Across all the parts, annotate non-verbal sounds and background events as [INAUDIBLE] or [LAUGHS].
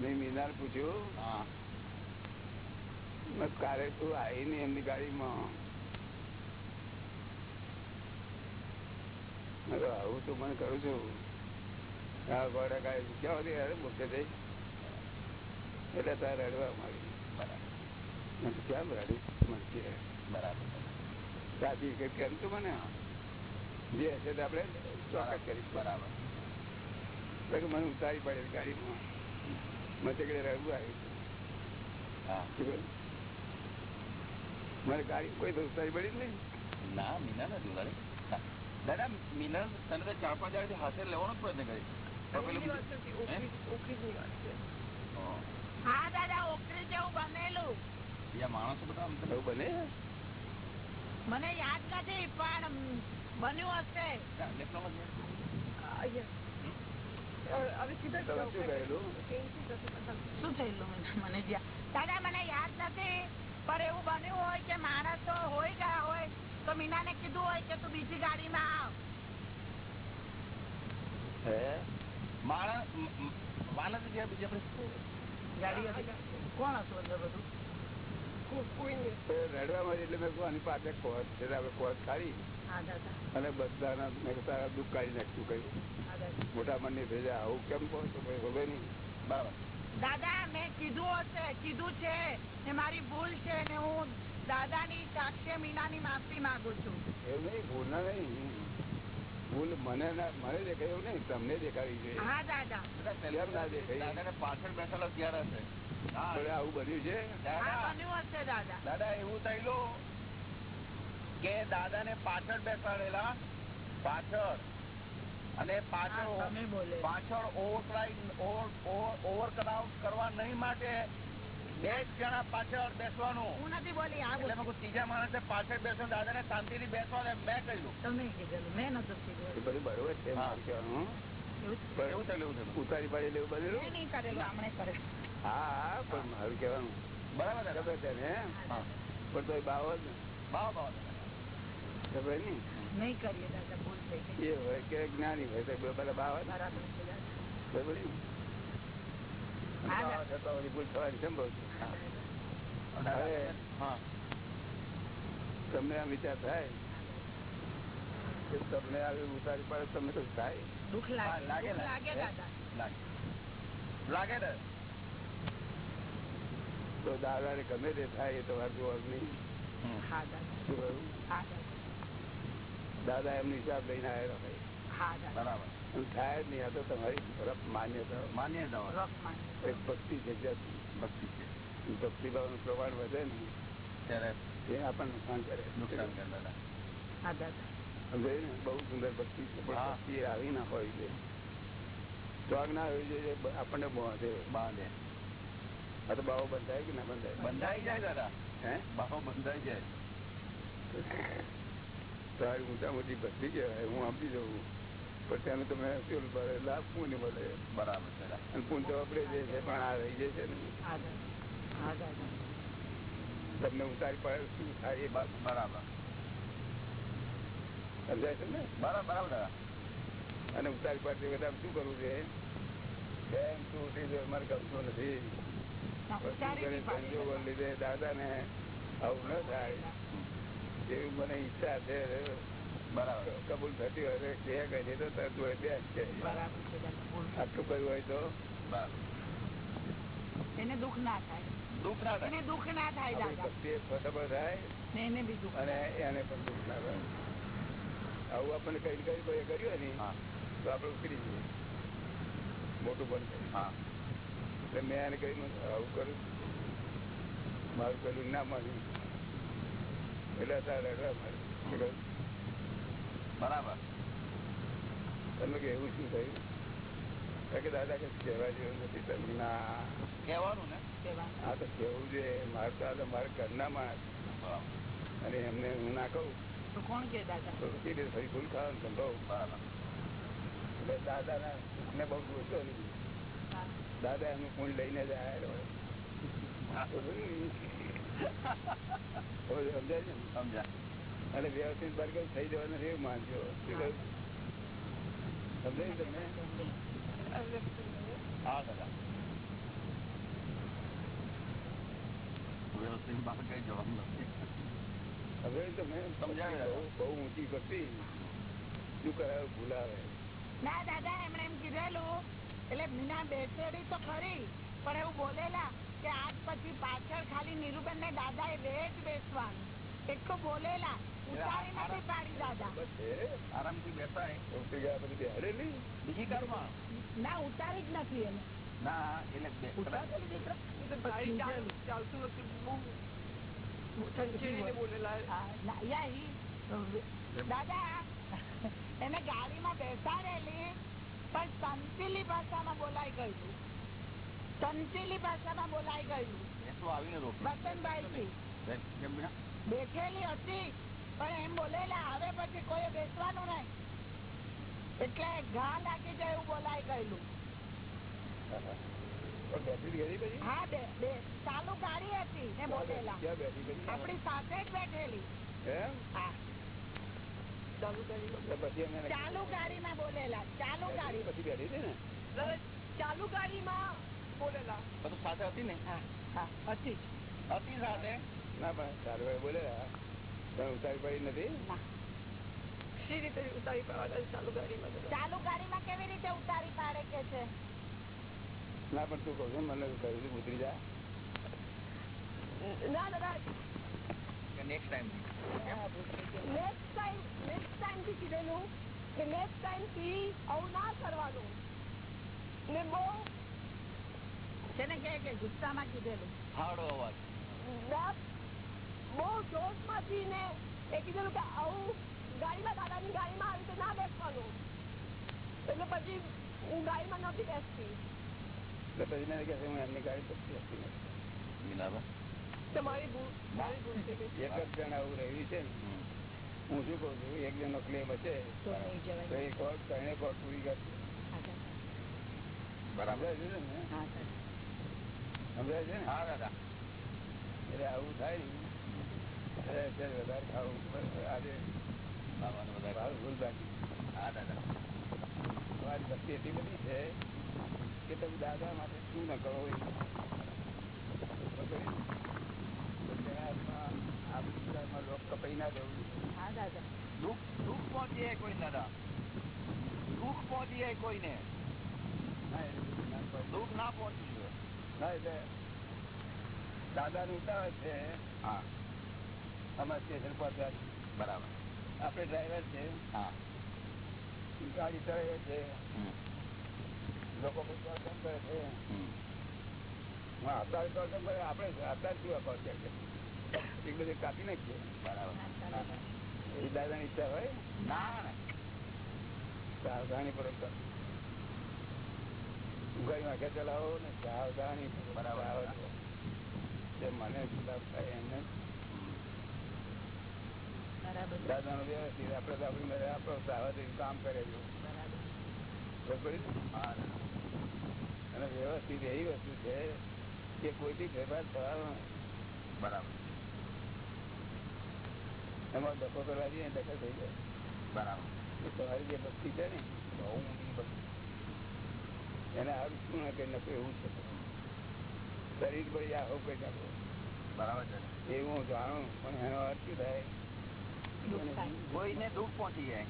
મીનાર પૂછ્યું કાલે તું આવી ને એમની ગાડીમાં. આવું તું મને કરું છું. હા ગોડા ગાડી ક્યાં હતી? અરે મૂકે જઈ એટલે તારે રડવા માંડી. બરાબર. કેમ રડી? મળતી બરાબર. સાચી કેમ તું મને? જે હશે આપણે ચોક્કસ કરીશું. બરાબર. મને ઉતારી પડે ગાડીમાં. આવ્યું કહ્યું? મારે ગાડી કોઈ દોસ્તારી પડી જ નહીં. ના મીના નથી ઉડાડી. દાદા મીના તને ચાર પાંચ દાડાથી હાથે લેવાનો જ પ્રયત્ન કરી. માણસો બધા એવું બને? મને યાદ નથી પણ બન્યું હશે ના, લેફ્ટમાં જ છે. તમે શું થયેલું મને- દાદા મને યાદ નથી પણ એવું બન્યું હોય કે માણસો હોય ગયા હોય. તો મીનાને કીધું હોય કે તું બીજી ગાડીમાં આવ. માણસ મ- મ- માણસ ગયા બીજા ગાડી કોણ હતું અંદર બધું? તો રડવામાં એટલે મેં આની પાસે કોચ છે કોચ કાઢી. અને મેં તારા દુઃખ કાઢી નાખ્યું કહ્યું. મોટા મનની ભેજા આવું કેમ કહો છો? નહીં. બરાબર દાદા મેં કીધું હશે કીધું છે ને મારી ભૂલ છે ને હું દાદાની મીના ની માફી માંગુ છું. એવું નહીં ભૂલ ના નહીં. ભૂલ મને મને દેખાયું નહીં તમને દેખાવી છે હા દાદા. કેમ ના દેખાય? દાદાને પાછળ બેઠેલો ત્યારે હશે? આવું બન્યું છે? બન્યું હશે દાદા. દાદા એવું થયેલું કે દાદા ને પાછળ બેસાડેલા પાછળ. અને પાછળ પાછળ ઓવર કરવા નહીં માટે બે જણા પાછળ બેસવાનું. હું નથી બોલી આ એટલે ત્રીજા માણસે પાછળ બેસવાનું દાદાને શાંતિથી બેસવા મેં કહ્યું. તમે કીધેલું મેં નતું બધું બરોબર છે. એવું થયેલું. ઉતારી પાડી એવું કરેલું હમણે હા હા પણ મારું કેવાનું બરાબર ખબર છે ને? હા પણ તો બાવ બાવ. ખબર નહીં? નહીં કરીએ દાદા એ હોય કે જ્ઞાની હોય તો તમને આ વિચાર થાય કે તમને આવી ઉતારી પાડે તમને તો થાય? દુઃખ લાગે. લાગે લાગે. દાદા. ને? તો ગમે તે થાય એ તમારે જોવાનું નહીં. હા દાદા. શું કહ્યું? હા દાદા દાદા એમનો હિસાબ લઈને આવ્યા ભાઈ હા દાદા. બરાબર. અને થાય જ નહીં આ તો તમારી તરફ માન્યતા માન્યતા હોય રફ માની એક ભક્તિ છે જાતની. ભક્તિ છે. ભક્તિ ભાવનું પ્રમાણ વધે ને ત્યારે એ આપણને નુકસાન કરે. નુકસાન કરે દાદા. હા દાદા. સમજાય ને? બહુ સુંદર ભક્તિ છે પણ હા. ભક્તિ આવી ના હોય છે. ચોક ના આવી જોઈએ આપણને બાંધે બાંધે આ તો બાવો બંધાય કે ના બંધાય? બંધાઈ જાય દાદા. હે? બાહો બંધાઈ જાય. તારી ઊંચા મોટી ભક્તિ કહેવાય હું આપી દઉં. પણ તેનું તમે લાભ પુણ્ય મળે. બરાબર છે અને પુણ્ય તો વાપરે છે પણ આ રહી જાય છે ને તમને ઉતારી પડે શું થાય એ બરાબર. સમજાય છે ને? બરાબર બરાબર અને ઉતારી પાડતી વખતે આમ શું કરવું છે? બેન તું ઉઠી જાય મારે ગમતું નથી. લીધે દાદા ને આવું ન થાય. એવી મને ઈચ્છા છે બરાબર. કબૂલ થતી હોય તો કે કહે તો તરત હોય બેસ જ છે. આટલું કર્યું હોય તો? એને દુઃખ ના થાય. દુઃખ ના એને થાય દુઃખ ના થાય આપણી દાદા. ભક્તિ ખબર થાય? એને બી દુઃખ અને એને પણ દુઃખ ના થાય આવું આપણને કઈ કઈ કોઈ કર્યું ને હા. તો આપણે ઉકરી જઈએ. મોટું પણ હા. એટલે મેં એને કહ્યું આવું કર્યું મારું કર્યું ના માન્યું. એટલે અત્યારે મારે બરાબર. તમે કે એવું શું થયું? કે દાદા કે કહેવા જેવું નથી તમને ના. કહેવાનું ને? કહેવાનું. આ તો કેવું જોઈએ. મારે તો આ ઘરના માણસ. અને એમને હું ના કહું. તો કોણ કે દાદા? તો ફરી ફૂલ ખાવાનું સંભવ બરાબર. એટલે દાદાના ને બહુ જોશો નહીં દાદા એનું ફોન લઈને જ આવ્યા સમજાય અને વ્યવસ્થિત બર્ગર થઈ જવાનું એવું માનજો. ઊંચી કરતી શું કરાયું ભૂલાવે ના દાદા એમણે એમ કીધેલું. એટલે મીના બેસેડી તો ખરી પણ એવું બોલેલા. કે આજ પછી પાછળ ખાલી નીરુબેન ને દાદા એ રેજ બેસવાનું. એટલું બોલેલા. આરામથી બેસાય. પછી બીજી કારમાં? ના ઉતારી જ નથી એને. ના ગાડી દાદા એને ગાડીમાં બેસાડેલી પણ સંતીલી ભાષામાં બોલાઈ ગયેલું સંતીલી ભાષામાં બોલાઈ વસંતભાઈ થી બીના? બેઠેલી હતી પણ એમ બોલેલા હવે પછી કોઈ બેસવાનું નહીં. એટલે ઘા લાગી જાય એવું બોલાઈ ગયેલું. હા બે ચાલુ ગાડી હતી ને બોલેલા. આપણી સાથે જ બેઠેલી. ચાલુ ગાડીમાં માં પછી ચાલુ ગાડીમાં બોલેલા ચાલુ ગાડી. પછી બેઠી ને? ચાલુ ગાડીમાં બોલેલા. બધું સાથે હતી ને? હા હા હતી હતી સાથે? ના પણ સારું ભાઈ બોલે પણ ઉતારી પડી નથી? ના. રીતે ઉતારી પાડવાના ચાલુ ગાડીમાં ચાલુ ગાડીમાં કેવી રીતે ઉતારી પાડે કે છે? ના પણ તું કહું મને કહ્યું ઉતરી જા. ના next time next time next ટાઈમથી કીધેલું કે નેક્સ્ટ ટાઈમથી આવું ના કરવાનું. ને બહુ છે ને કે કે ગુસ્સામાં કીધેલું. હાડો અવાજ. બહુ જોશમાંથી ને એ કીધેલું કે આવું ગાડીમાં દાદાની ગાડીમાં આવી રીતે ના બેસવાનું. એટલે પછી હું ગાડીમાં નહોતી બેસતી. હું જણ શું કઉ છું એક જણનો ક્લેમ હશે. બરાબર. સમજાય છે ને? હા દાદા. એટલે આવું થાય ને. અત્યારે વધારે ખાવું આજે ભૂલ બાકી હા દાદા. તમારી ભક્તિ એટલી બધી છે કે તમે દાદા માટે શું ન કરો આ વિસ્તારમાં લોક કપાઈ ના દેવું હા દાદા. દુઃખ દુઃખ પહોંચી જાય કોઈ દાદા. દુઃખ પહોંચી જાય કોઈને. બધું ના પડે. પહોંચવું જોઈએ ના ઉતાવળ છે. હા. અમારા સ્ટેશન પહોંચ્યા બરાબર. આપણે ડ્રાઈવર છે. હા. ગાડી ચલાવે છે. લોકો દર્શન કરે છે. હું અત્યારે દર્શન કરે. આપણે અત્યારે શું પહોંચે છે? એક બધું કાપી નાખીએ. બરાબર. હા. એ દાદાની ઈચ્છા હોય? ના ના. સાવધાની પૂર્વક ઉઘાડી વાંખે ચલાવો ને સાવધાની બરાબર. જે મને લાભ થાય એમને વ્યવસ્થિત. આપડે આપણી આપણો કામ કરે છે. બરાબર. ખબર પડી ને? હા. દાદા અને વ્યવસ્થિત એવી વસ્તુ છે કે કોઈથી ફેરફાર થવાનો બરાબર. એમાં ડખો કરવા જઈએ ડખો થઈ જાય. બરાબર. તમારી જે ભક્તિ છે ને. બહુ ઊંડી ભક્તિ. એને આવું શું ના કરી નાખો એવું છે. શરીર ભાઈ કરી નાખો. બરાબર છે. એવું હું જાણું પણ એનો અર્થ શું થાય? કોઈને દુઃખ પહોંચી જાય.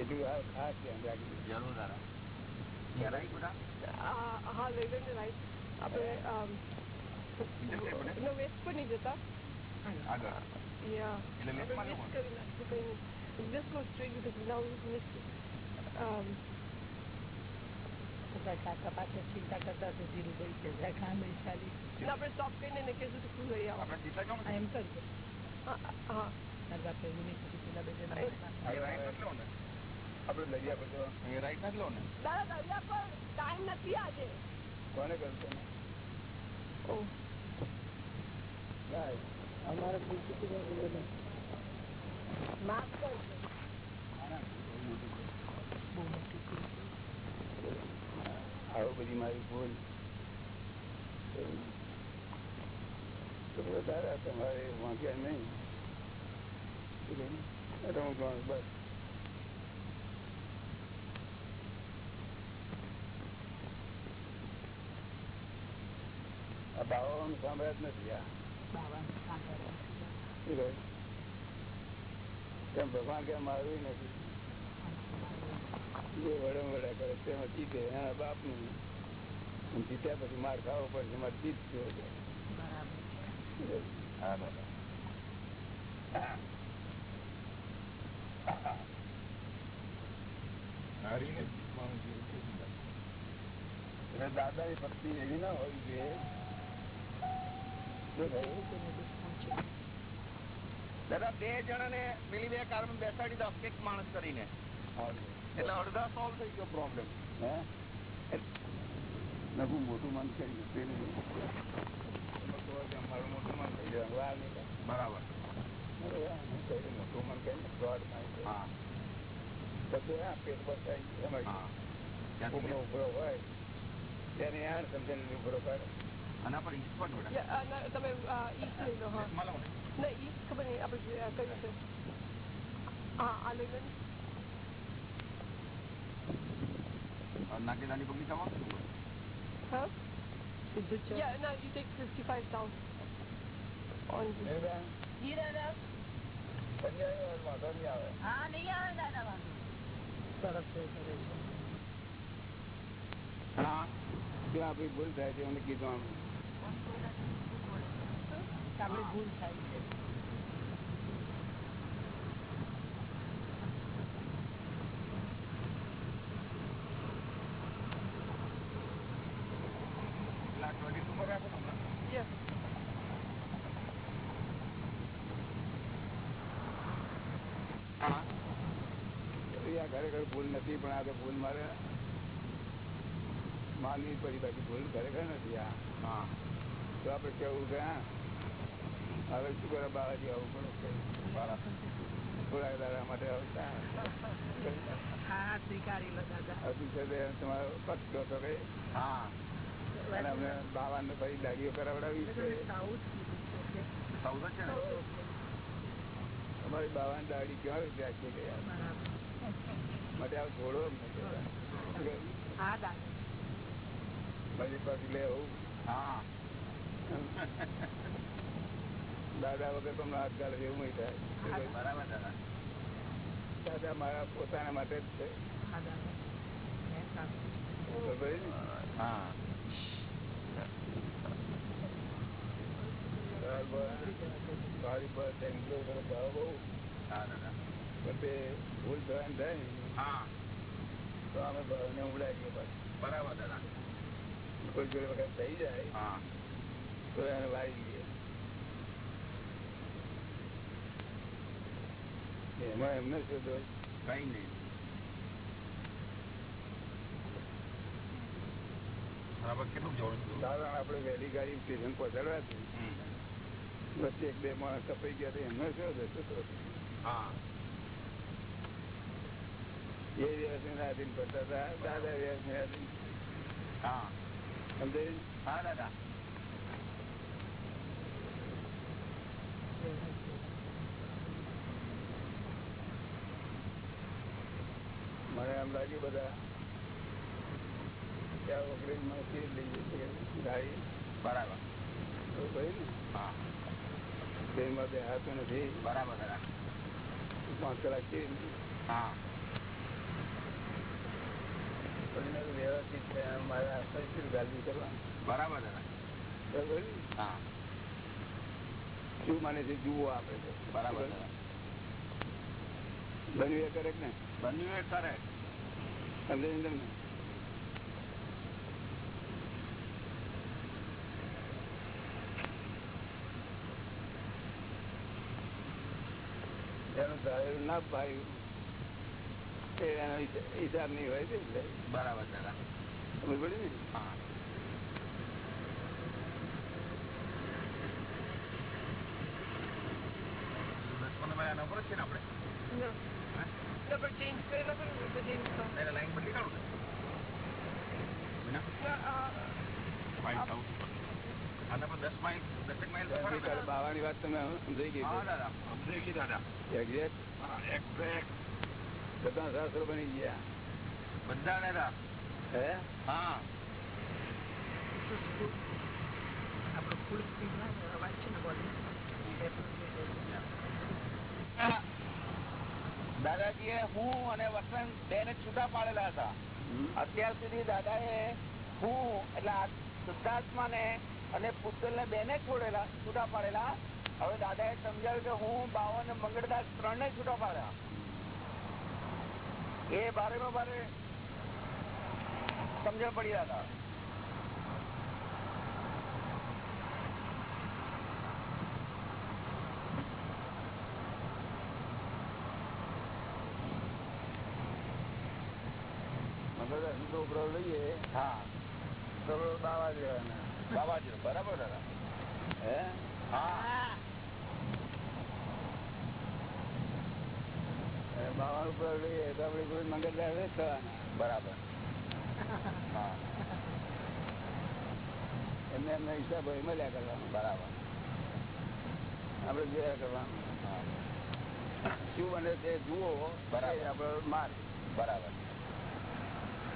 એટલું ખાસ ધ્યાન રાખજો. જરૂર આવી હા લઈ લઈને રાઈટ આપણે પર નહીં જતા. આગળ. Yeah. કંઈ. Just go straight because now missed it. Um, ચિંતા કરતા આપણે કરીને લઈ આપણે એમ કરજો હા, એ રાઈટ ને લો ને દાદા દરિયા પર ટાઈમ નથી આજે. કોને તમે ઓહ અમારે માફ કરજો બહુ મોટી ભૂલ છે. આવો બધી મારી ભૂલ તો તમારે વાંક્યા નહીં બસ આ ભાવો સાંભળ્યા જ નથી આ? કેમ ભગવાન કેમ મારવું નથી જે વડે વડે કરે તેમાં જીતે એના બાપનું અને જીત્યા પછી માર ખાવો પડશે મારે જીત છે હા દાદા એટલે દાદાની ભક્તિ એવી ના હોવી જોઈએ શું થયું? દાદા, બે જણાને પેલી બે કારમાં બેસાડી દો, એક માણસ કરીને એટલે અડધા સોલ્વ થઈ ગયો પ્રોબ્લેમ હે? હું મોટું મન કરી મારું મોટું મન થઈ નહીં બરાબર. મોટું મન કઈ ફ્રોડ છે. હા પછી આ પેટ બસાય એમાં ઉભરો ઉભરો હોય. ત્યારે યાર ઉભરો કરે આના પર ઈસ્ટ પણ તમે ઈસ્ટ લઈ લો હા. ના. ઈસ્ટ ખબર નહીં આપણે જે, આ હા આ લઈ લો ને. और नाके दानी पगड़ी चाहो હા Yeah, no, you take 55 down. On the... Punjabi વાંધો નહીં આવે હા નહીં આવે દાદા વાંધો हाँ જો આપણી ભૂલ થાય છે એમને કીધું આમ આપણી ભૂલ થાય છે આજે ભૂલ મારે માનવી પડી બાકી ભૂલ ખરેખર નથી આ. હા. તો આપણે કેવું કે હવે શું કરે બાલાજી આવું પણ થોડા દાડા માટે પછી દાડીઓ કરાવડાવી અમારી બાવાની દાડી ક્યાં રૂપિયા છે માટે દાદા. મારી પાસે લેવું દાદા વગર તમને હાથ ગાળે એવું નહીં થાય. બરાબર દાદા. દાદા મારા પોતાના માટે જ છે. ભાવ બહુ હા દાદા પણ તે ભૂલ થવાની થાય ને. હા. તો અમે ભાવને ઉડાડીએ પાછું. બરાબર દાદા. કોઈ જોડે વખત થઈ જાય તો એને વાળી દઈએ. એમાં એમને શું દોષ કઈ નહીં. આપણે વહેલી ગાડી સ્ટેશન પહોંચાડવાથી. વચ્ચે એક બે માણસ કપાઈ ગયા તો એમને શું દોષ હા. એ વ્યવસ્થિત આધીન પડતા હતા. દાદા વ્યવસ્થિત આધીન હા. સમજાય? હા દાદા. મને એમ લાગ્યું બધા. ત્યાં આ ઓગણીસમાં સીટ લઈ જશે ગાડી બરાબર. તો કહ્યું ને? હા. ટ્રેનમાં બે હાથ નથી બરાબર પાંચ કલાક છે હા. વ્યવસ્થિત મારે શું બરાબર બરાબર હા. શું માને છે? જુઓ આપે છે બરાબર બન્યું એ કરે કે ને? બન્યું એ કરે સમજાય ને ધારેલું ના ભાઈ એનો હિસાબ- નહીં હોય છે બરાબર દાદા સમજ પડી ને? હા? બાવાની વાત તમે સમજાઈ ગઈ સમજાઈ ગઈ દાદા. એક્ઝેક્ટ એક્ઝેક્ટ બધા શાસ્ત્રો બની ગયા. બધા દાદા હે? હા. અને વસંત બે ને છૂટા પાડેલા હતા. અત્યાર સુધી દાદા એ હું એટલે શુદ્ધાત્મા ને અને પુસ્તક ને બેને છોડેલા છૂટા પાડેલા. હવે દાદા એ સમજાવ્યું કે હું બાવન મંગળદાસ ત્રણ ને છૂટા પાડ્યા. એ બારે માં બારે સમજણ પડી રહ્યા હતા. છોકરો લઈએ. હા. છોકરો બાવા દેવાના બાબાજી બરાબર દાદા. હે? હા. બાવા ઉપર તો આપડે કોઈ મંગળદાર થવાના બરાબર. એમને એમને હિસાબ હોય મળ્યા કરવાનું. બરાબર. આપડે જોયા કરવાનું શું બને તે જુઓ બરાબર. આપડે માર બરાબર.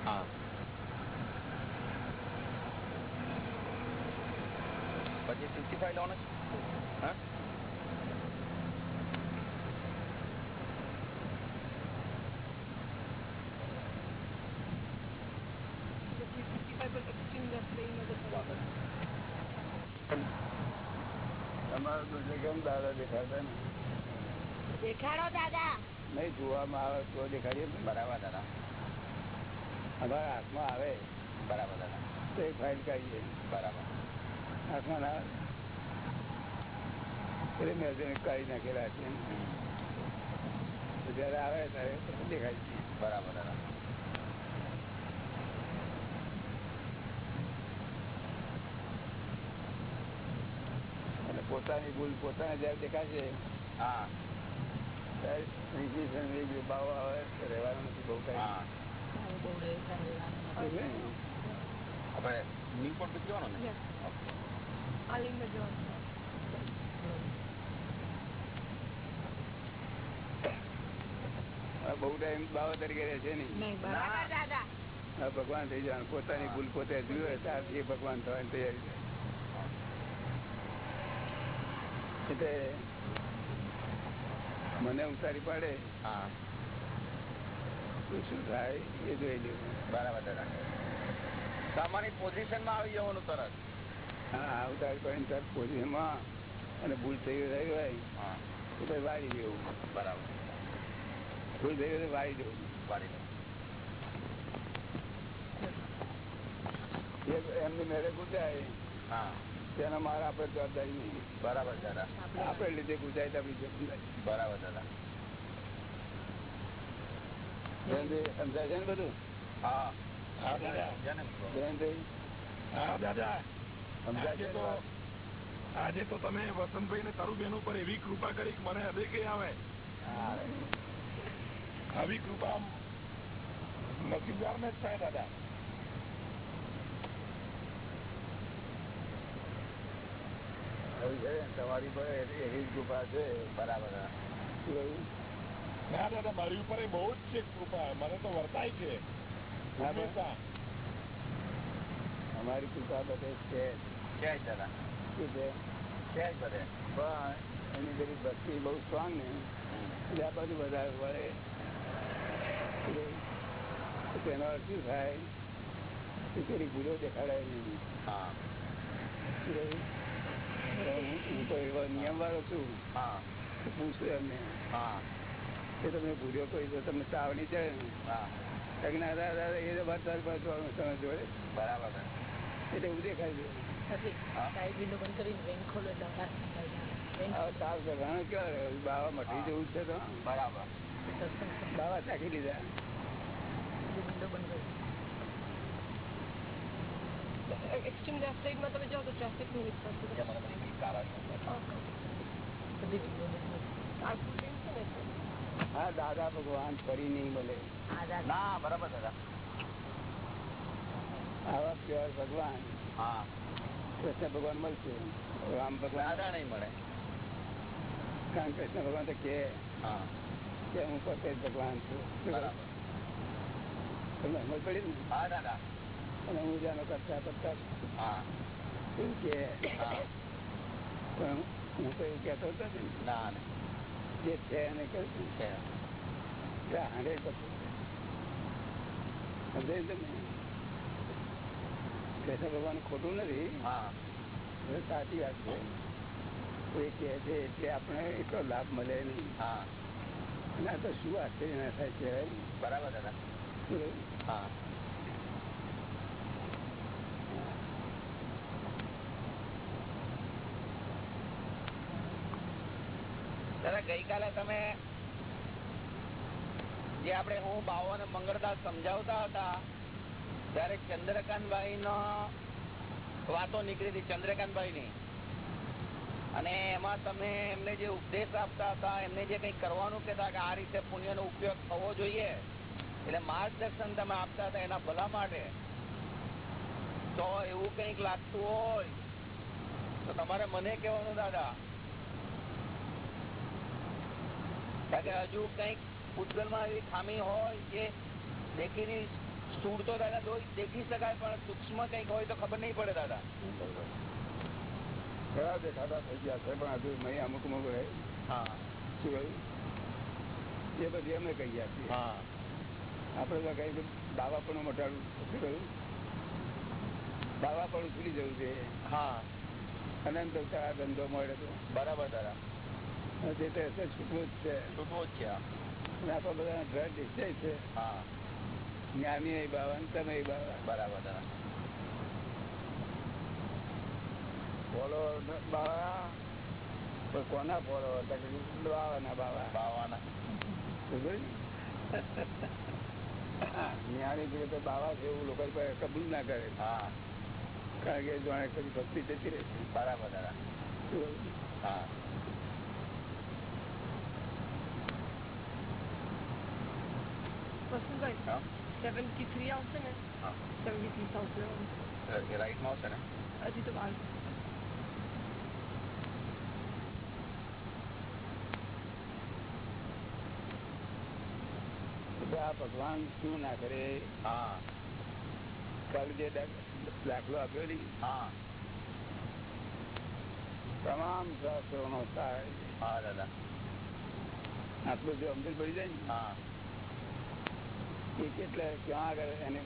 હા. પછી ફિફ્ટી ફાઈવ લેવાનું છે? હા તમારું દૂધ કેમ દાદા દેખાતા ને. દેખાડો દાદા. નહીં જોવામાં આવે તો દેખાડીએ બરાબર દાદા. અમારા હાથમાં આવે બરાબર દાદા. તો એ ફાઇલ કાઢીએ બરાબર. હાથમાં ના. એટલે મેં કાઢી નાખેલા છે. જયારે આવે ત્યારે દેખાય છે બરાબર દાદા અને પોતાની ભૂલ પોતાને જયારે દેખાશે હા. રહેવાનું નથી બહુ આપણે નીમ પણ પીવાનો ને? આ બહુ ટાઈમ બાવા તરીકે રહે છે નહીં. બરાબર. દાદા આ ભગવાન થઈ જવાનું. પોતાની ભૂલ પોતે જોયું ત્યારથી ભગવાન થવાની તૈયારી થાય એટલે મને ઉતારી પાડે. હા. શું થાય? એ જોઈ લેવું બરાબર સામાન્ય પોઝિશનમાં આવી જવાનું તરત? હા ઉતારી પડે તરત પોઝિશનમાં. અને ભૂલ થઈ રહી હોય. તો વાળી દેવું. બરાબર. ભૂલ થઈ ગઈ વાળી દેવું. વાળી એમની મેળે ગુજાય હા. તેના મારે આપણે જવાબદારી નહીં. બરાબર દાદા. આપણે લીધે ગુજરાત આપણી જવાબદારી બરાબર દાદા. સમજાય છે ને બધું? હા. આજે તો તમે વસંતભાઈ ને તરુબેન ઉપર એવી કૃપા કરી મને હૃદય કઈ આવે. આવી કૃપા નસીબદાર ને જ થાય દાદા એવું છે ને, તમારી પર એવી એવી કૃપા છે બરાબર ના? દાદા મારી ઉપર બહુ જ છે કૃપા. મને તો વર્તાય છે. અમારી કૃપા બધે છે. છે દાદા શું છે? છે બધે પણ એની બધી ભક્તિ બહુ સ્ટ્રોંગ ને. એટલે આ બધું વધારે વળે. તેનો અર્થ શું થાય? કે પેલી ભૂલો દેખાડાય નહીં. હા. હું- હું તો એવો નિયમ વાળો છું. હા. પૂછું એમને. એ તમે ભૂલ્યો કોઈ તો તમને ચાવણી ચડે ને. એ તમે જોડે. બરાબર એટલે એવું દેખાય છે? બાવા મટી જવું છે તો. બરાબર. બાવા ચાખી લીધા? એક્સ્ટ્રીમ લેફ્ટ સાઈડમાં તમે જાઓ તો ટ્રાફિકનું છે. હા દાદા ભગવાન ફરી નહીં મળે. ના બરાબર દાદા. આવા પ્યોર ભગવાન. હા. કૃષ્ણ ભગવાન મળશે. રામ ભગવાન. દાદા નહીં મળે. કારણ કૃષ્ણ ભગવાન તો કે. હા. કે હું પોતે ભગવાન છું. તમને સમજ પડી ને? હા દાદા. અને હું જાણો કરતા કરતા એવું કે પણ હું તો એવું કહેતો હતો ને ના. જે છે એને કહ્યું છે. હંડ્રેડ પર્સન્ટ છે કૃષ્ણ ભગવાન ખોટું નથી. હા. સાચી વાત છે. એ કહે છે એટલે આપણે એટલો લાભ મળે નહીં. હા. અને આ તો શું આશ્ચર્ય ના થાય કહેવાય. બરાબર દાદા હા. જે આપણે હું, બાવો અને મંગળદાસ સમજાવતા હતા, ત્યારે ચંદ્રકાંતભાઈ નો વાતો નીકળી હતી ચંદ્રકાંતભાઈ ની અને એમાં તમે એમને જે ઉપદેશ આપતા હતા, એમને જે કઈ કરવાનું કેતા કે આ રીતે પુણ્ય નો ઉપયોગ થવો જોઈએ, એટલે માર્ગદર્શન તમે આપતા હતા એના ભલા માટે. તો એવું કંઈક લાગતું હોય, તો તમારે મને કહેવાનું, દાદા કારણ કે હજુ કંઈક પૂતગલમાં એવી ખામી હોય કે દેખીની સ્થૂળ તો દાદા દેખી શકાય પણ સૂક્ષ્મ કંઈક હોય તો ખબર નહીં પડે દાદા. ખરા દેખાતા થઈ ગયા છે પણ હજુ નહીં અમુક અમુક રહે. હા. શું કહ્યું? એ બધી અમે કહી આપીએ હા. આપણે તો કઈ દાવા પણ મટાડું શું કહ્યું? દાવા પણ ઉછળી જવું છે. હા. અનંત ધંધો મળે તો. બરાબર દાદા. જે તે હશે છૂટવું જ છે. છૂટવો જ છે અને આપણા બધા દ્રઢ નિશ્ચય છે. હા. જ્ઞાની એ બાવા તમે એ બાવા. બરાબર દાદા બાવા. કોના બોલો? બાવાના બાવા. બાવાના. જ્ઞાની જોઈએ તો બાવા છે એવું લોકો કબૂલ ના કરે. હા. કારણ કે જાણે કદી ભક્તિ જતી રહે છે બરાબર? હા. વસંતભાઈ કઈ સેવન્ટી થ્રી આવશે ને? હા. સેવન્ટી થ્રી થાઉઝન્ડ એ રાઈટમાં આવશે ને? હજી તો બાર. આ ભગવાન શું ના કરે? હા. કાલે જે દાખલો આપ્યો ને હા. તમામ શાસ્ત્રો નો સાર. હા દાદા. આટલું જો સમજણ પડી જાય ને? હા. એ કેટલા ક્યાં આગળ એને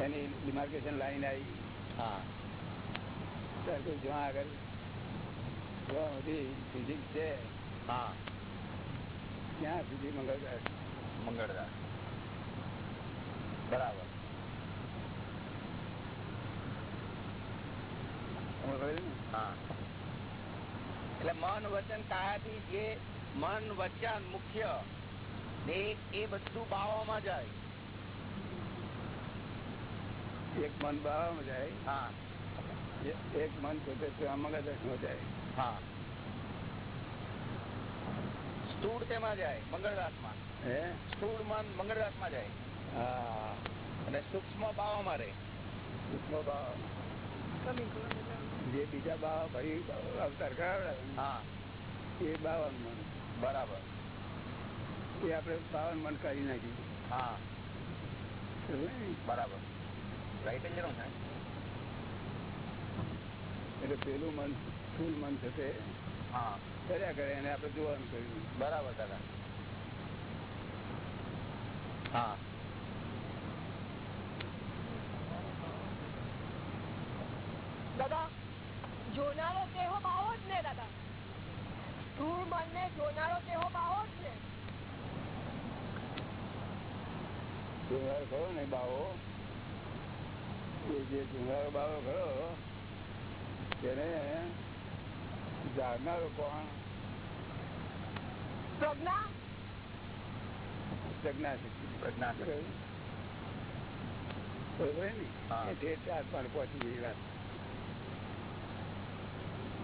એની ડિમાર્કેશન લાઈન આવી હા ત્યારે કોઈ જ્યાં આગળ જ્યાં સુધી ફિઝિક્સ છે હા ત્યાં સુધી મંગળદાસ મંગળદાસ બરાબર તમે કહ્યું ને? હા એટલે મન વચન કાયાથી જે મન વચન મુખ્ય એ એ બધું બાવામાં જાય. એક મન બાવામાં જાય. હા. એક મન પોતે મગજમાં જાય. હા. સ્થૂળ તેમાં જાય મંગળદાસમાં હે? સ્થૂળ મન મંગળદાસમાં જાય. હા. અને સૂક્ષ્મ બાવામાં રહે. સૂક્ષ્મ કમી જે બીજા બાવા ફરી અવતાર કરાવડા હા. એ બાવન મન. બરાબર. એ આપણે પાવન મન કાઢી નાખ્યું હા? બરાબર. રાઈટ જ એટલે પેલું મન સ્થૂલ મન થશે હા. કર્યા કરે એને આપણે જોવાનું કર્યું. બરાબર દાદા. હા. દાદા જોનારો તેહો બાવો જ ને દાદા. સ્થુલ મન ને જોનારો તેહો બાવો જુંગાર ખરો ને બાવો? એ જે ચુંગારો બાવો ખરો તેને જાણનારો કોણ? પ્રજ્ઞા? પ્રજ્ઞા પ્રજ્ઞા બરાબર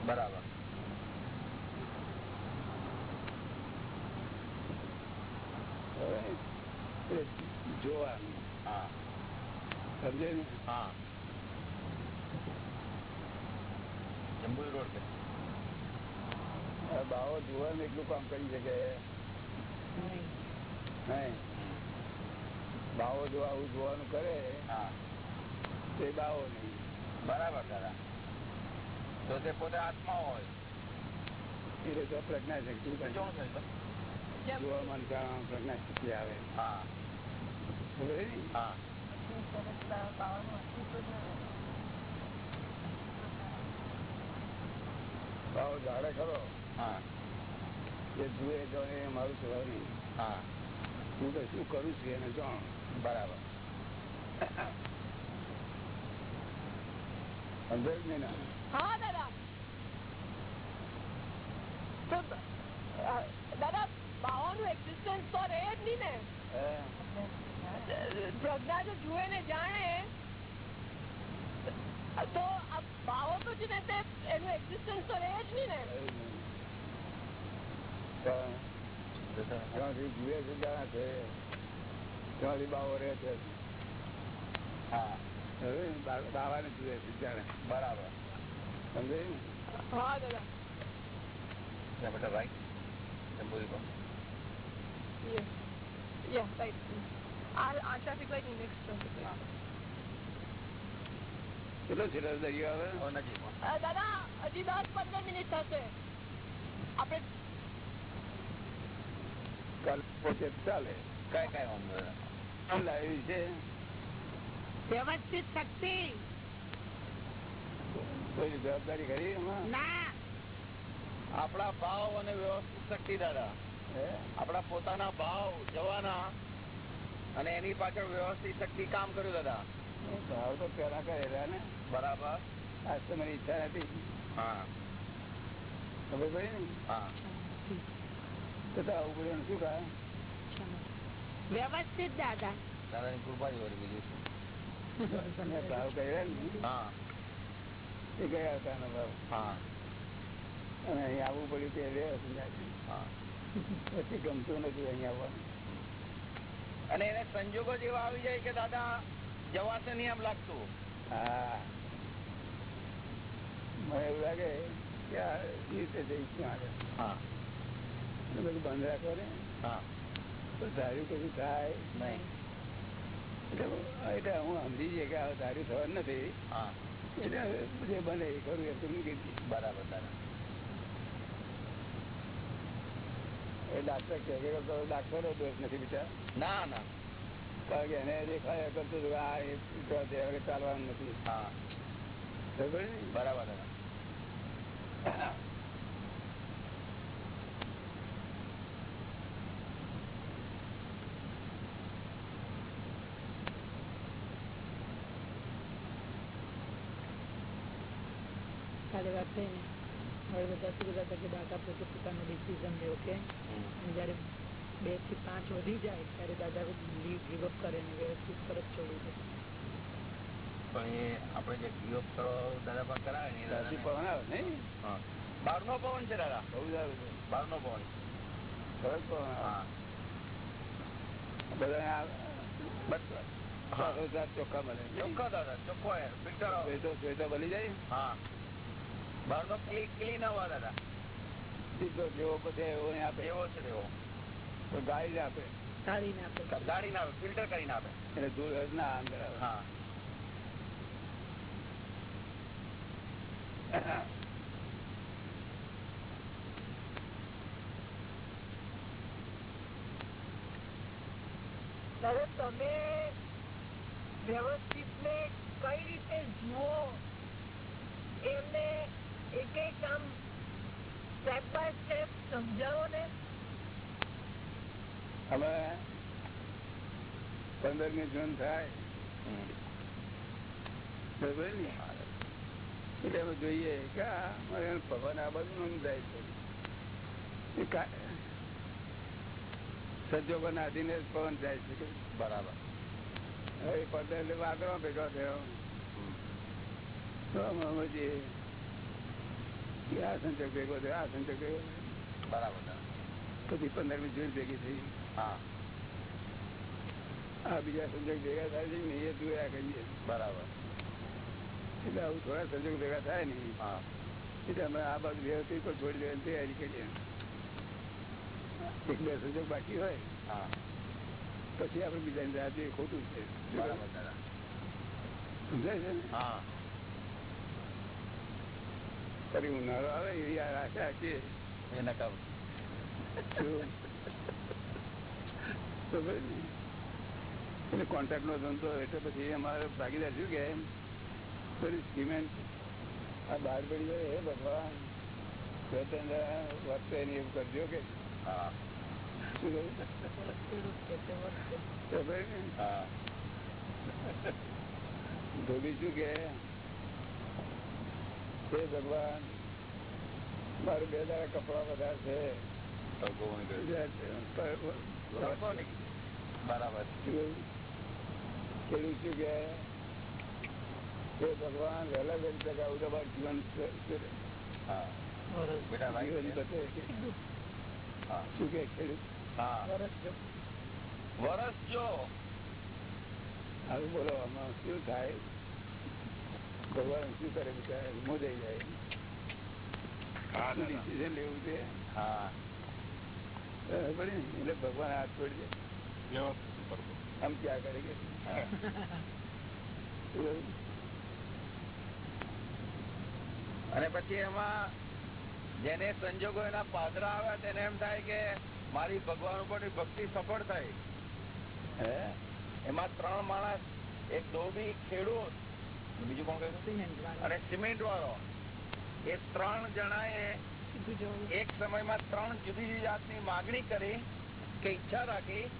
બરોબર. ને? હા. સમજે ને? હા. રોડ બાવો જોવાનું એટલું કામ કરી શકે. નહીં. બાવો જો આવું જોવાનું કરે તે બાવો નહીં. બરાબર દાદા. તો તે પોતે આત્મા હોય. એટલે તો પ્રજ્ઞા શક્તિ જોવા મન પ્રજ્ઞા શક્તિ આવે? હા. હા જે દાદા તો દાદા બાવાનું એક્ઝિસ્ટન્સ તો રહે જ નહીં ને? પ્રજ્ઞા જો જુએ ને જાણે તો આ ભાવો તો છે ને તે એનું એક્ઝિસ્ટન્સ તો રહે જ નહીં ને જુએ છે જાણે છે ત્યાંથી બાવો રહે છે હા જુએ જાણે બરાબર સમજાય હા દાદા right. Symbolical. Yeah. Yeah, right. આ આ traffic light ની next traffic light. કેટલો છેલ્લો દરિયો આવે? નજીક. અ, દાદા હજી દસ પંદર મિનિટ થશે. આપણે કાલ પોતે ચાલે. કઈ કઈ વાંધો લાવી છે. વ્યવસ્થિત શક્તિ. કોઈ જવાબદારી ખરી એમાં? ના. આપણા ભાવ અને વ્યવસ્થિત શક્તિ દાદા. હે? આપણા પોતાના ભાવ જવાના. અને એની પાછળ વ્યવસ્થિત શક્તિ કામ કર્યું દાદા. ભાવ તો પેલા કરેલા ને. બરાબર. આજ તો મારી ઈચ્છા નથી હા. ખબર પડી ને? હા. તો તો આવું બધું શું કહે? વ્યવસ્થિત દાદા. દાદાની કૃપા જ વળી બીજું શું? ભાવ કર્યા ને? હા. એ ગયા હતા એનો ભાવ? હા. અને અહીં આવવું પડ્યું તે રહ્યા સમજાય પછી ગમતું નથી અહીં આવવાનું. અને એને સંજોગો જેવા આવી જાય કે દાદા જવાશે નહીં એમ લાગતું. હા. મને એવું લાગે કે આ રીતે જઈશ આગળ હા. બધું બંધ રાખો ને હા. તો ધાર્યું કશું થાય. નહીં. એટલે હું સમજી છે કે આ ધાર્યું થવાનું નથી. હા. એટલે જે બને એ કરું એમ તો મૂકી બરાબર બરાબર દાદા એ ડાક્ટર કે ડાક્ટરો દોષ નથી બિચાર. ના ના. કારણ કે એને દેખાય કરતું હતું આ એ તો તે હવે ચાલવાનું નથી. હા. બરાબર કાલે વાત થઈ ને? હવે બધા શું બધા હતા કે દાદા પોતે પોતાનો ડિસિઝન લે ઓકે અને જયારે બેથી પાંચ વધી જાય ત્યારે દાદા ગીવ અપ કરે અને વ્યવસ્થિત પરત છોડી દે. પણ એ આપણે જે ગીઓપ કરો દાદા પર કરાવે ને રાશિ પવન આવે નહીં. બાર નો પવન છે દાદા. બહુ સારું છે. બહારનો પવન. સરસ પવન હા. બધા બસ. ચોખ્ખા મળે. ચોખ્ખા દાદા ચોખ્ખો બની જાય. હા. ક્લી ક્લીન હવા દાદા સીધો જેવો બધે એવો આપે. એવો છે એવો તો ગાળી જ આપે. કાઢીને આપે. ફિલ્ટર કરીને આપે. એટલે ધૂળ ના અંદર હા. તમે વ્યવસ્થિત ને કઈ રીતે જુઓ એમને એક એક આમ સ્ટેપ બાય સ્ટેપ સમજાવો ને. અમે પંદરમી જૂન થાય. જોઈએ કે ભગવાન આ બધું નોંધાય છે. સંજોગોના આધીને પવન જાય છે બરાબર. હવે પંદર વાદળો ભેગો થયો. તો કે આ સંજોગ ભેગો થયો આ સંજોગ ભેગો બરાબર. પછી પંદરમી જૂન ભેગી થઈ. હા. આ બીજા સંજોગ ભેગા થાય છે ને એ જોયા કરીએ બરાબર. એટલે આવું થોડા સંજોગ ભેગા થાય ને. હા. એટલે અમે આ બાજુ વ્યવસ્થિત પણ છોડી દેવાની તૈયારી કરીએ એક બે સંજોગ બાકી હોય. હા. પછી આપણે બીજાની રાહ જોઈએ ખોટું છે. સમજાય છે ને? હા. આવે એવી આશા છે કોન્ટ્રાક્ટ નો ધંધો એટલે પછી અમારે ભાગીદાર શું કે થોડી સિમેન્ટ આ બહાર પડી જાય હે ભગવાન વર્તે એની એવું કરજો કે હા ધોબી શું કે? હે ભગવાન મારું બે દાડા કપડા બધા છે. બરાબર. ખેડૂત શું કે? હે ભગવાન વહેલા વહેલી ટકા આવું જીવન શું કે ખેડૂત? વરસ જો. હવે બોલો આમાં શું થાય? ભગવાન હાથ છોડી દે આમ ક્યાં કરે કે અને પછી એમાં જેને સંજોગો એના પાદરા આવ્યા તેને એમ થાય કે મારી ભગવાન ઉપર ભક્તિ સફળ થઈ. એમાં ત્રણ માણસ, એક ધોબી, ખેડૂત બીજું કોણ કહ્યું અને સિમેન્ટ વાળો એ ત્રણ જણા જવું એક સમયમાં ત્રણ જુદી જુદી જાતની માગણી કરી કે ઈચ્છા રાખી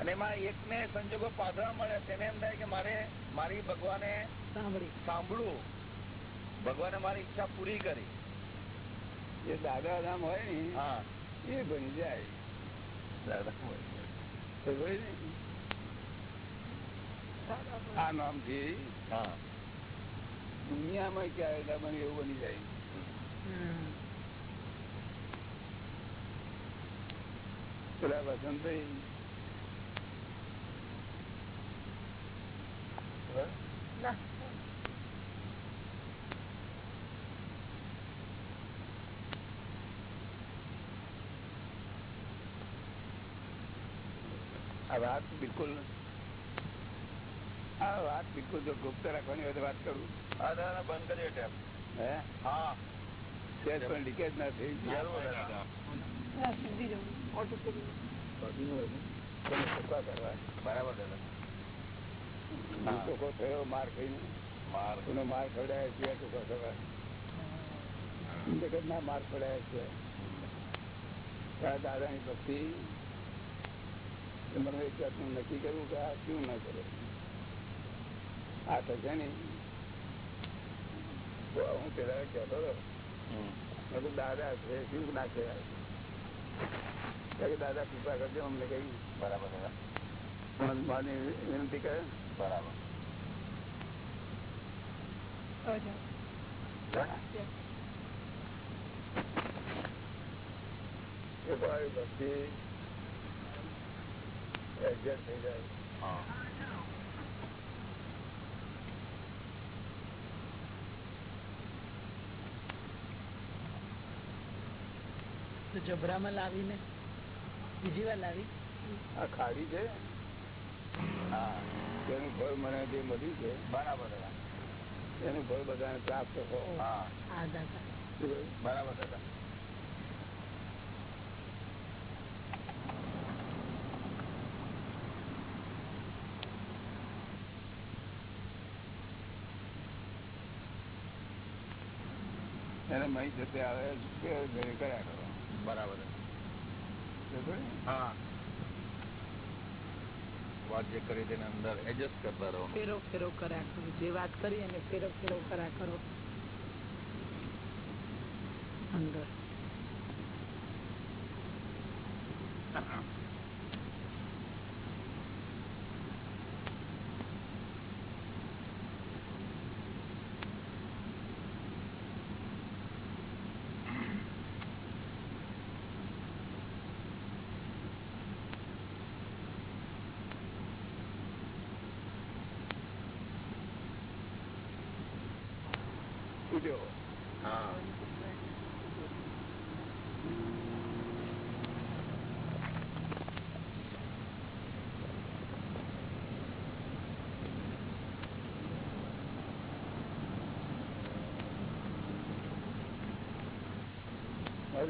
અને એમાં એકને સંજોગો પાદરા મળે તેને એમ થાય કે મારે મારી ભગવાને સાંભળી. સાંભળવું. ભગવાને મારી ઈચ્છા પૂરી કરી. જે દાદા ધામ હોય ને હા. એ બની જાય. દાદા હોય. ને આ નામથી હા. દુનિયામાં ક્યારે ના બને એવું બની જાય. પેલા વસંતભાઈ. આ વાત બિલકુલ આ વાત બિલકુલ જો ગુપ્ત રાખવાની હોય તો વાત કરું. હા દાદા બંધ કરીએ ટેપ. હે? હા. સેજ પણ લીકેજ ના થઈ જરૂર દાદા હા, સીધી જવું ઓટો કરી તમે ટૂંકા કરવા. બરાબર દાદા હું. ટૂંકો થયો માર ખાઈને. માર. એનો માર ખવડાયા છે ટૂંકો થવા જગત ના માર ખવડાયા છે. આ દાદાની ભક્તિ. એ મને એક જાતનું નક્કી કર્યું કે આ શું ના કરે. આ થશે ને. તો હું પેલા હતો. દાદા છે શું ના છે દાદા કૃપા કરજો અમને કઈ. બરાબર વિનંતી કરે. બરાબર. એ ભાઈ ભક્તિ એડજસ્ટ થઈ જાય હા તો જબરામાં લાવીને બીજી વાર લાવી. આ ખાડી છે? હા તેનું ફળ મને જે મળ્યું છે બરાબર એનું ફળ બધાને પ્રાપ્ત હા. બરાબર દાદા એને મહી જતે આવે કે કર્યા કરો? બરાબર? હા. વાત જે કરી તેના અંદર એડજસ્ટ કરતા રહો. ફેરો ફેરો કર્યા કરો. જે વાત કરી એને ફેરો ફેરો કર્યા કરો. અંદર.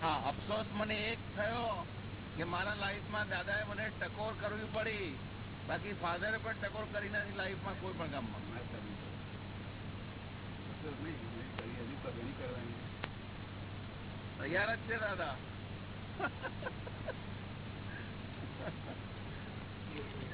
હા, અફસોસ મને એક થયો કે મારા લાઈફમાં દાદાએ મને ટકોર કરવી પડી. બાકી ફાધરે પણ ટકોર કરી નથી લાઈફમાં કોઈ પણ કામમાં. તૈયાર જ છે દાદા. [LAUGHS]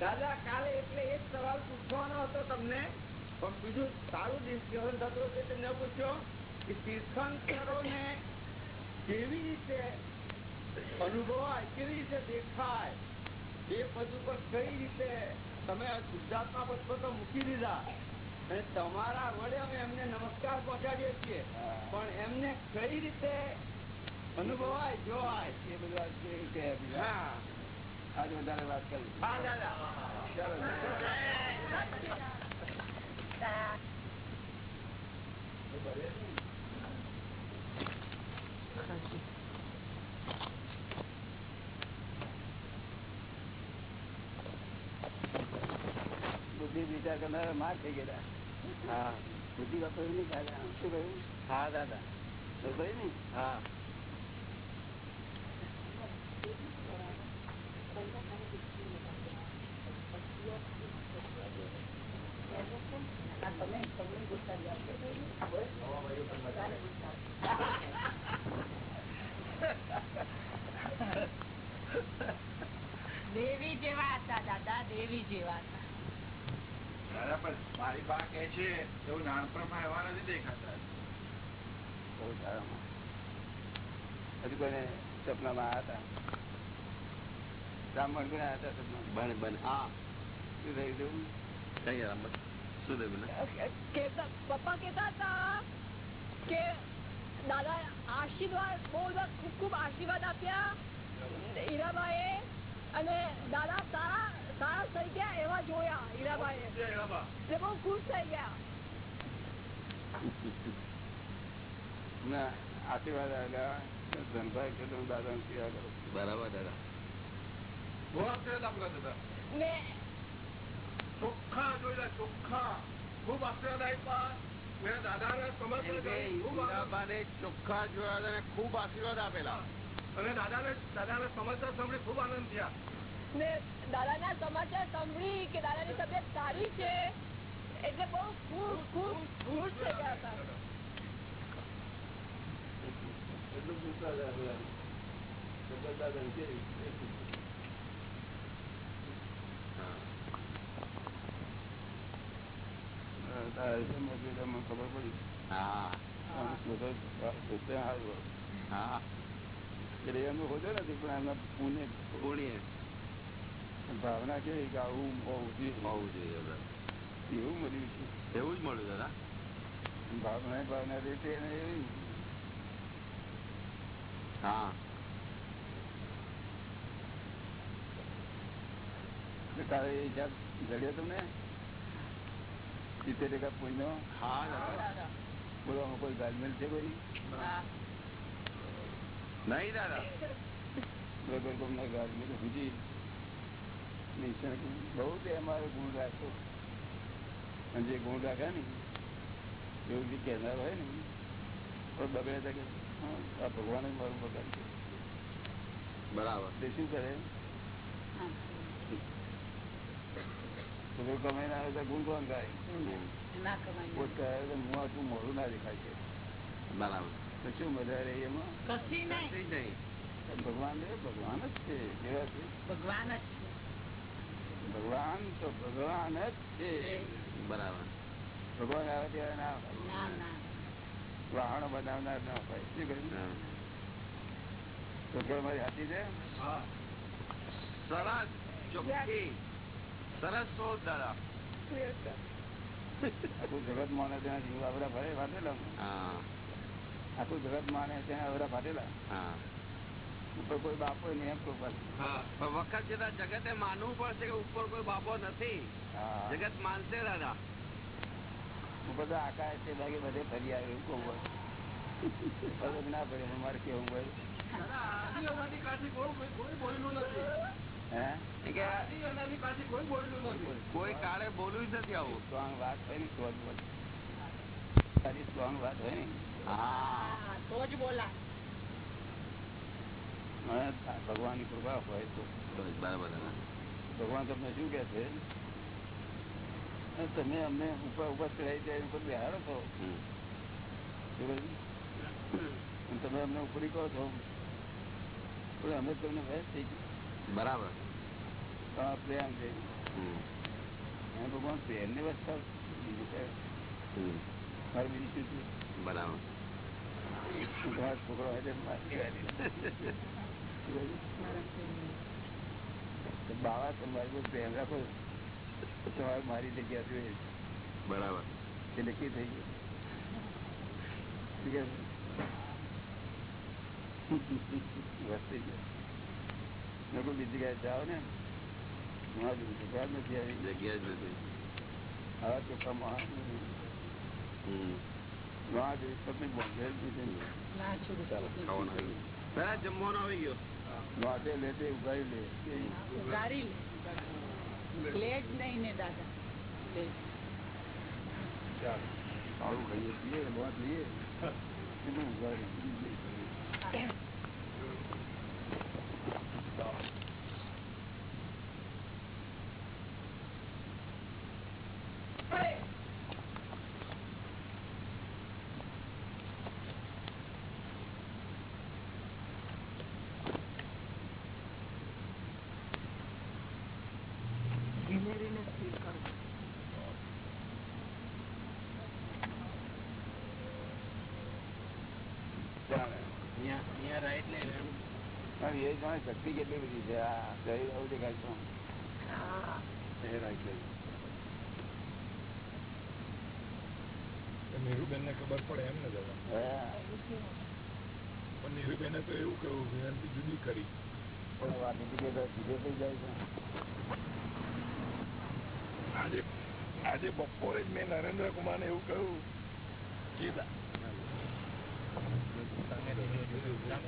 دادا کال ایک سوال پوچھا تم نے سارے ڈسکنس میں پوچھو تیل કેવી રીતે અનુભવાય કેવી રીતે દેખાય એ પદ ઉપર કઈ રીતે તમે ગુજરાતમાં પદ તો મૂકી દીધા. અને તમારા વડે અમે એમને નમસ્કાર પહોંચાડીએ છીએ. પણ એમને કઈ રીતે અનુભવાય જોવાય એ બધા કેવી રીતે આજે વધારે વાત કરી. હા દાદા. બુદ્ધિ વિચાર કરનારા માર થઈ ગયા હા. બુદ્ધિ વાપરવી નહીં દાદા શું કહ્યું હા દાદા. કહ્યું નહીં? હા. એવી છે વાત. પપ્પા કેતા હતા કે દાદા આશીર્વાદ બહુ બધા ખૂબ ખૂબ આશીર્વાદ આપ્યા ઈરાબાઈ અને દાદા સારા સારા થઈ ગયા એવા જોયા હીરાબાઈ એટલે બહુ ખુશ થઈ ગયા. ચોખ્ખા જોયેલા ચોખ્ખા. ખૂબ આશીર્વાદ આપ્યા. મેં દાદાને સમર્પણ ચોખ્ખા જોયા ખૂબ આશીર્વાદ આપેલા. અને દાદા ને દાદા ને સમજતા સમજે ખૂબ આનંદ થયા. ને દાદાના સમાચાર સાંભળી કે એટલે બહુ ખબર પડી હા. એમનું હોતો નથી પણ એમના પુણે પુણે ભાવના કેવી કે આવું હોવું જોઈએ હોવું જોઈએ એવું મળ્યું છે એવું જ મળ્યું દાદા ભાવના ભાવના રીતે એને એવી હા તારે હિસાબ જડ્યો તમને સિત્તેર ટકા પૂજ નો હા બોલવામાં કોઈ ગાલમેલ છે કોઈ નહીં દાદા બરોબર કોઈ તમને ગાલમેલ હજી બહુ જ અમારો ગુણ રાખો અને જે ગુણ રાખે ને એવું જે કહેનાર હોય ને તો બગડે તકે આ ભગવાન જ મારું મારું છે. બરાબર. તે શું કરે? તો આવે ગુણ કોણ ગાય આટલું મોડું ના દેખાય છે. બરાબર. તો શું મજા રહી એમાં? ભગવાન ભગવાન જ છે કેવા છે. ભગવાન જ છે. ભગવાન તો ભગવાન જ છે. બરાબર. ભગવાન આવે ત્યારે ના હોય. વાહનો બનાવનાર ના હોય. શું કહ્યું? તો કે મારી હાથી છે? સરસ. ચોખ્ખી. સરસ શોધ દાદા આખું જગત માને ત્યાં જીવ આવરા ભરે ફાટેલા. આખું જગત માને ત્યાં આવરા ફાટેલા. હા. ઉપર કોઈ બાપો એમ. હા વખત જતા જગતે માનવું પડશે કે ઉપર કોઈ બાપો નથી. જગત માનશે દાદા. ઉપર તો આકાશ છે બાકી બધે ફરી આવે એવું કહું હોય ફરક ના પડે મારે કેવું હોય. કોઈ હે? કાળે બોલવું જ નથી આવું. સ્ટ્રોંગ વાત હોય ને સ્ટ્રોંગ બોલે. સારી સ્ટ્રોંગ વાત હોય ને. હા. હા, તો જ બોલા મને ભગવાનની કૃપા હોય તો. બરાબર ભગવાન તમને શું કે છે? તમે અમને ઉપર ઉપર ચડાઈ જાય ઉપર બેહાડો છો. તમે અમને ઉપરી કહો છો. પણ અમે તમને વહેસ થઈ ગયું. બરાબર. પ્રેમ. અને ભગવાન પ્રેમની વસ્તુ બીજું મારે બીજું શું છે? બરાબર. છોકરો હોય તો મારી દેવા દે. શું કહ્યું? તો બાવા તમારી પર પ્રેમ રાખો તો તમારે મારી જગ્યા જોઈએ બરાબર એ નક્કી થઈ ગયું શું કહે છે? વસ્તી છે. લોકો બીજી જગ્યાએ જાઓ ને મારી જગ્યા જ નથી આવી જગ્યા જ નથી આવા ચોખ્ખા માણસ નથી. હમ. વાહ જેવી પત્ની બોમ્બે જ નથી. ના છોડું ખાવાનું આવી ગયું. દાદા જમવાનું આવી ગયો વાંચે લે તે ઉગાડી લે. ઉગાડી લે. લે જ નહીં ને દાદા. લે. ચાલ. સારું ખાઈએ પીએ વાત લઈએ. ઉગાડી. પણ એ જાણે શક્તિ કેટલી બધી છે આ શરીર આવું દેખાય છે. નીરુબેન ને ખબર પડે એમ ને દાદા પણ નીરુબેને તો એવું કહ્યું વિનંતી જુદી કરી પણ વાત બીજી કે સીધે થઈ જાય છે. આજે આજે બપોરે જ મેં નરેન્દ્ર કુમારને એવું કહ્યું કે દા- બરાબર વાત કરો તમે જે વિશ્વાસ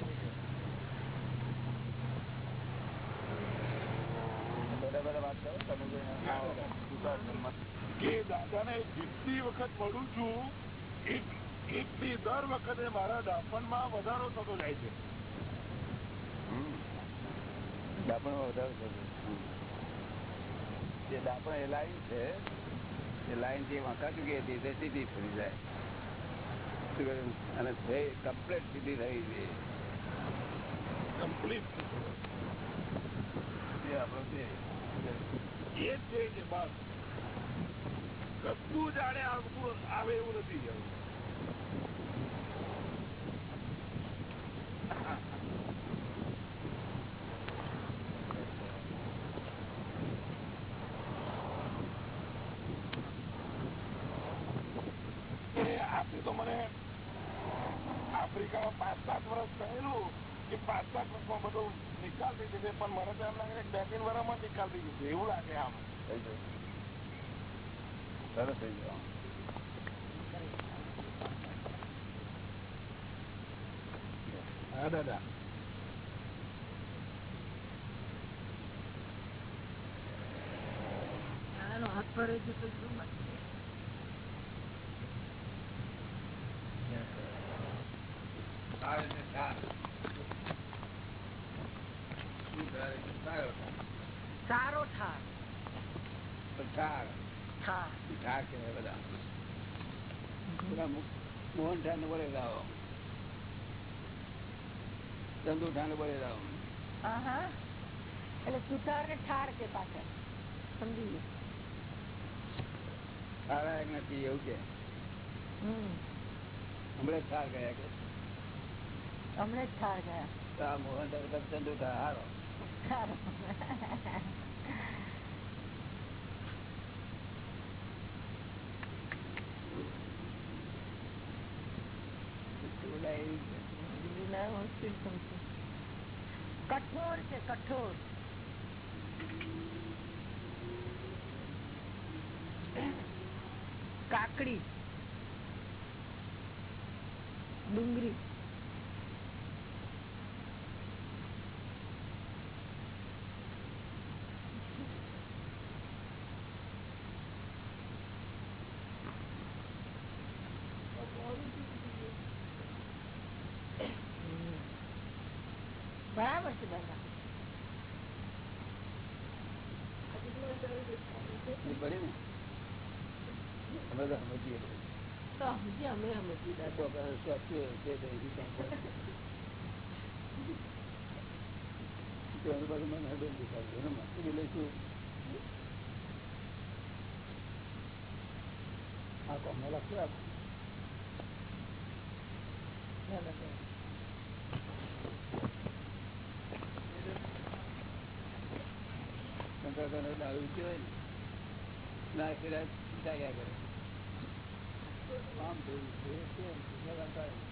કે દાદાને જેટલી વખત મળું છું એટલી દર વખતે મારા દાપણમાં વધારો થતો જાય છે. દાપણ વધારે થશે જે દાપણ એ લાઈન છે એ લાઈન જે વાંકા ચૂકી હતી તે સીધી થઈ જાય. અને કમ્પ્લીટ સીધી થઈ છે કમ્પ્લીટ આપણો છે એ કે બસ. તો મને આફ્રિકામાં પાંચ સાત વર્ષ કહેલું કે પાંચ સાત વર્ષમાં બધું નિકાલ થઈ પણ મને તો એમ લાગે બે ત્રણ વર્ષમાં નિકાલ થઈ જશે એવું લાગે આમ. થઈ જશે સરસ થઈ જાય હા. દાદા. હાથ પડે એટલે ને ઠાર પાછળ. સમજી. એક નથી એવું કે? હમ. હમણાં ઠાર ગયા કે? હમણે ઠાર ગયા. મોહન ચંદુ ઠાર. હારો સારું. ઓલા એવી છે. મુશ્કેલ કઠોર છે કઠોર? કાકડી. ડુંગળી બરાબર છે દાદા એ પડે ને અમે તો સમજીએ બધું. તો સમજી અમે સમજી દાદા તો આપણે સાચું છે તો એવી કાંઈ કોઈ. તો એની બાજુ મને હૃદય દેખાય છે. એનું માથું બી લઈશું. આ કોમને લખી આપો. શંકરભાઈને દારૂ પીવાય ને. સિવાય ચાલ્યા કરે આમ જોયું છે, તેમ, લગાતાર.